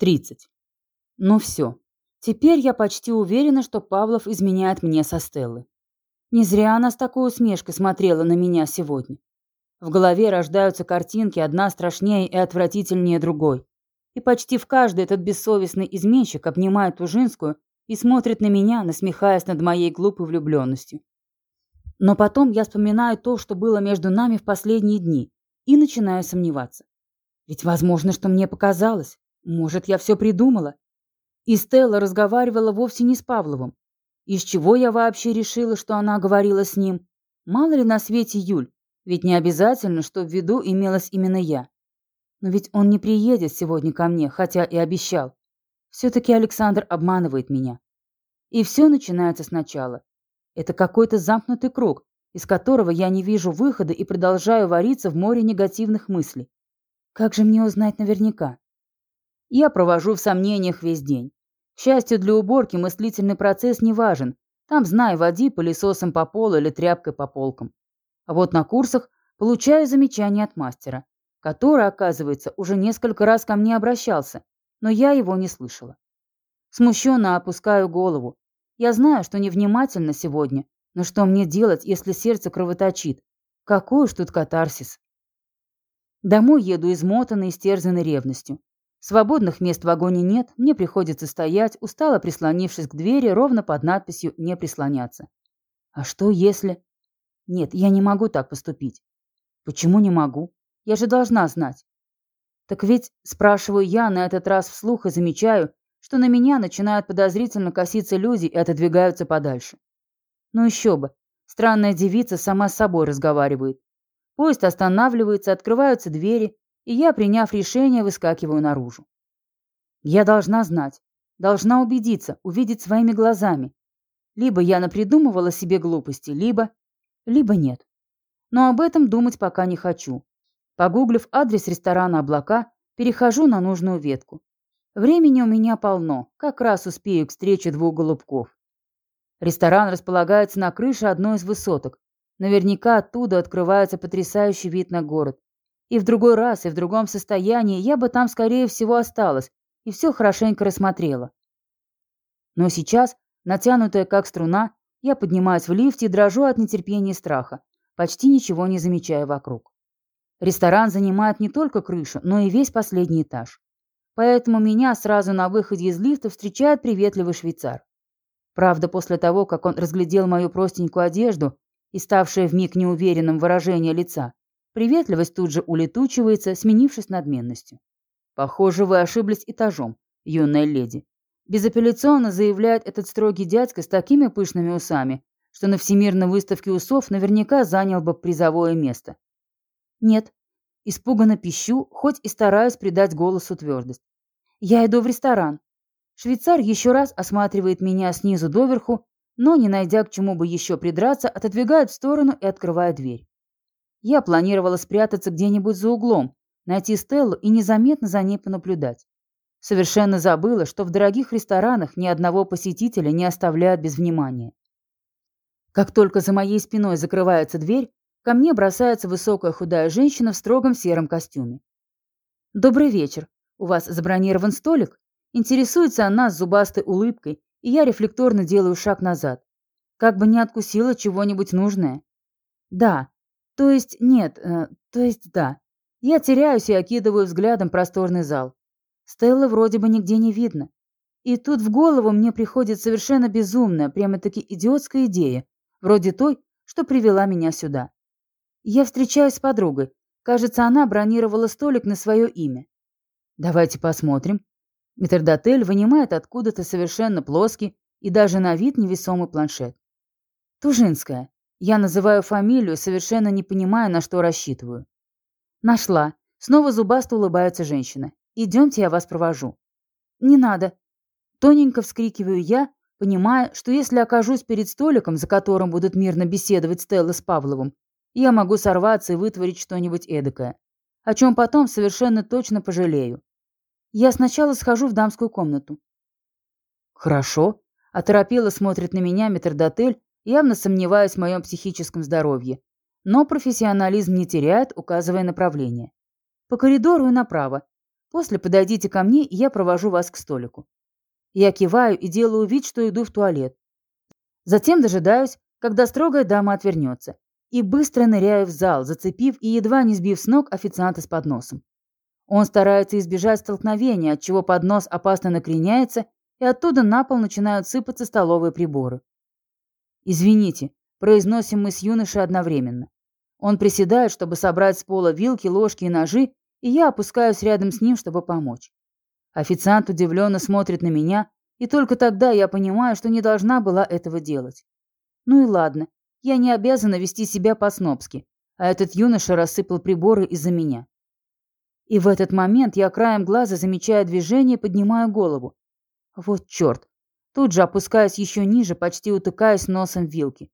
30. Ну все. Теперь я почти уверена, что Павлов изменяет мне со Стеллы. Не зря она с такой усмешкой смотрела на меня сегодня. В голове рождаются картинки, одна страшнее и отвратительнее другой. И почти в каждой этот бессовестный изменщик обнимает Тужинскую и смотрит на меня, насмехаясь над моей глупой влюбленностью. Но потом я вспоминаю то, что было между нами в последние дни, и начинаю сомневаться. Ведь возможно, что мне показалось. Может, я все придумала? И Стелла разговаривала вовсе не с Павловым. Из чего я вообще решила, что она говорила с ним? Мало ли на свете Юль, ведь не обязательно, что в виду имелась именно я. Но ведь он не приедет сегодня ко мне, хотя и обещал. Все-таки Александр обманывает меня. И все начинается сначала. Это какой-то замкнутый круг, из которого я не вижу выхода и продолжаю вариться в море негативных мыслей. Как же мне узнать наверняка? Я провожу в сомнениях весь день. К счастью, для уборки мыслительный процесс не важен. Там, знай, води пылесосом по полу или тряпкой по полкам. А вот на курсах получаю замечание от мастера, который, оказывается, уже несколько раз ко мне обращался, но я его не слышала. Смущенно опускаю голову. Я знаю, что невнимательно сегодня, но что мне делать, если сердце кровоточит? Какой уж тут катарсис. Домой еду измотанный и стерзанный ревностью. Свободных мест в вагоне нет, мне приходится стоять, устало прислонившись к двери ровно под надписью «Не прислоняться». А что если... Нет, я не могу так поступить. Почему не могу? Я же должна знать. Так ведь, спрашиваю я на этот раз вслух и замечаю, что на меня начинают подозрительно коситься люди и отодвигаются подальше. Ну еще бы. Странная девица сама с собой разговаривает. Поезд останавливается, открываются двери, и я, приняв решение, выскакиваю наружу. Я должна знать, должна убедиться, увидеть своими глазами. Либо я напридумывала себе глупости, либо... либо нет. Но об этом думать пока не хочу. Погуглив адрес ресторана «Облака», перехожу на нужную ветку. Времени у меня полно, как раз успею к встрече двух голубков. Ресторан располагается на крыше одной из высоток. Наверняка оттуда открывается потрясающий вид на город. И в другой раз, и в другом состоянии я бы там, скорее всего, осталась и все хорошенько рассмотрела. Но сейчас, натянутая как струна, я поднимаюсь в лифте и дрожу от нетерпения и страха, почти ничего не замечая вокруг. Ресторан занимает не только крышу, но и весь последний этаж. Поэтому меня сразу на выходе из лифта встречает приветливый швейцар. Правда, после того, как он разглядел мою простенькую одежду и ставшее вмиг неуверенным выражение лица, Приветливость тут же улетучивается, сменившись надменностью. Похоже, вы ошиблись этажом, юная леди. Безапелляционно заявляет этот строгий дядька с такими пышными усами, что на всемирной выставке усов наверняка занял бы призовое место. Нет. Испуганно пищу, хоть и стараюсь придать голосу твердость. Я иду в ресторан. Швейцар еще раз осматривает меня снизу доверху, но, не найдя к чему бы еще придраться, отодвигает в сторону и открывает дверь. Я планировала спрятаться где-нибудь за углом, найти Стеллу и незаметно за ней понаблюдать. Совершенно забыла, что в дорогих ресторанах ни одного посетителя не оставляют без внимания. Как только за моей спиной закрывается дверь, ко мне бросается высокая худая женщина в строгом сером костюме. «Добрый вечер. У вас забронирован столик?» Интересуется она с зубастой улыбкой, и я рефлекторно делаю шаг назад. Как бы не откусила чего-нибудь нужное. «Да, то есть нет, э, то есть да. Я теряюсь и окидываю взглядом просторный зал. Стеллы вроде бы нигде не видно. И тут в голову мне приходит совершенно безумная, прямо-таки идиотская идея, вроде той, что привела меня сюда. Я встречаюсь с подругой. Кажется, она бронировала столик на свое имя. Давайте посмотрим. Метрдотель вынимает откуда-то совершенно плоский и даже на вид невесомый планшет. Тужинская. Я называю фамилию, совершенно не понимая, на что рассчитываю. Нашла. Снова зубасто улыбается женщина. Идемте, я вас провожу. Не надо. Тоненько вскрикиваю я, понимая, что если окажусь перед столиком, за которым будут мирно беседовать Стелла с Павловым, я могу сорваться и вытворить что-нибудь эдакое, о чем потом совершенно точно пожалею. Я сначала схожу в дамскую комнату. Хорошо. Оторопело смотрит на меня метрдотель, явно сомневаясь в моем психическом здоровье. Но профессионализм не теряет, указывая направление. По коридору и направо. После подойдите ко мне, и я провожу вас к столику. Я киваю и делаю вид, что иду в туалет. Затем дожидаюсь, когда строгая дама отвернется, и быстро ныряю в зал, зацепив и едва не сбив с ног официанта с подносом. Он старается избежать столкновения, отчего поднос опасно накреняется, и оттуда на пол начинают сыпаться столовые приборы. «Извините», – произносим мы с юношей одновременно. Он приседает, чтобы собрать с пола вилки, ложки и ножи, и я опускаюсь рядом с ним, чтобы помочь. Официант удивленно смотрит на меня, и только тогда я понимаю, что не должна была этого делать. Ну и ладно, я не обязана вести себя по-снобски, а этот юноша рассыпал приборы из-за меня. И в этот момент я краем глаза замечаю движение поднимаю голову. Вот черт. Тут же опускаюсь еще ниже, почти утыкаясь носом вилки.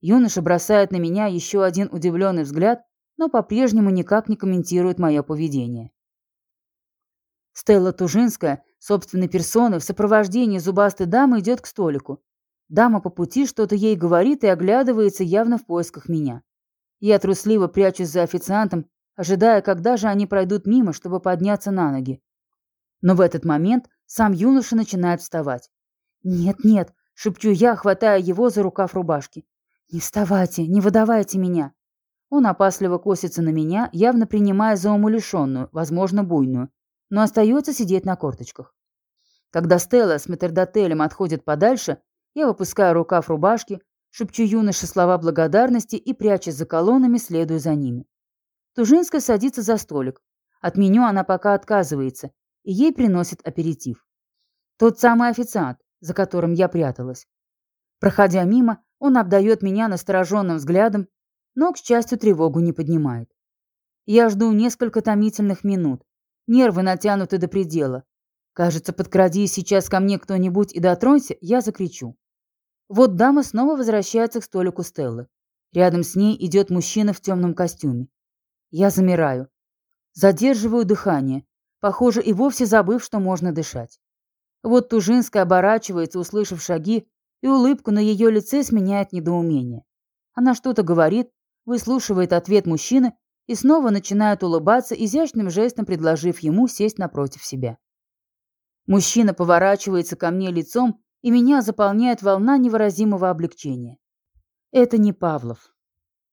Юноша бросает на меня еще один удивленный взгляд, но по-прежнему никак не комментирует мое поведение. Стелла Тужинская, собственной персоной, в сопровождении зубастой дамы идет к столику. Дама по пути что-то ей говорит и оглядывается явно в поисках меня. Я трусливо прячусь за официантом, ожидая, когда же они пройдут мимо, чтобы подняться на ноги. Но в этот момент сам юноша начинает вставать. «Нет-нет», — шепчу я, хватая его за рукав рубашки. «Не вставайте, не выдавайте меня». Он опасливо косится на меня, явно принимая за умалишенную, возможно, буйную, но остается сидеть на корточках. Когда Стелла с метрдотелем отходит подальше, я выпускаю рукав рубашки, шепчу юноше слова благодарности и, прячась за колоннами, следую за ними. Тужинская садится за столик. От меню она пока отказывается, и ей приносит аперитив. Тот самый официант, за которым я пряталась. Проходя мимо, он обдает меня настороженным взглядом, но, к счастью, тревогу не поднимает. Я жду несколько томительных минут. Нервы натянуты до предела. Кажется, подкрадись сейчас ко мне кто-нибудь и дотронься, я закричу. Вот дама снова возвращается к столику Стеллы. Рядом с ней идет мужчина в темном костюме. Я замираю. Задерживаю дыхание, похоже, и вовсе забыв, что можно дышать. Вот Тужинская оборачивается, услышав шаги, и улыбку на ее лице сменяет недоумение. Она что-то говорит, выслушивает ответ мужчины и снова начинает улыбаться, изящным жестом предложив ему сесть напротив себя. Мужчина поворачивается ко мне лицом, и меня заполняет волна невыразимого облегчения. Это не Павлов.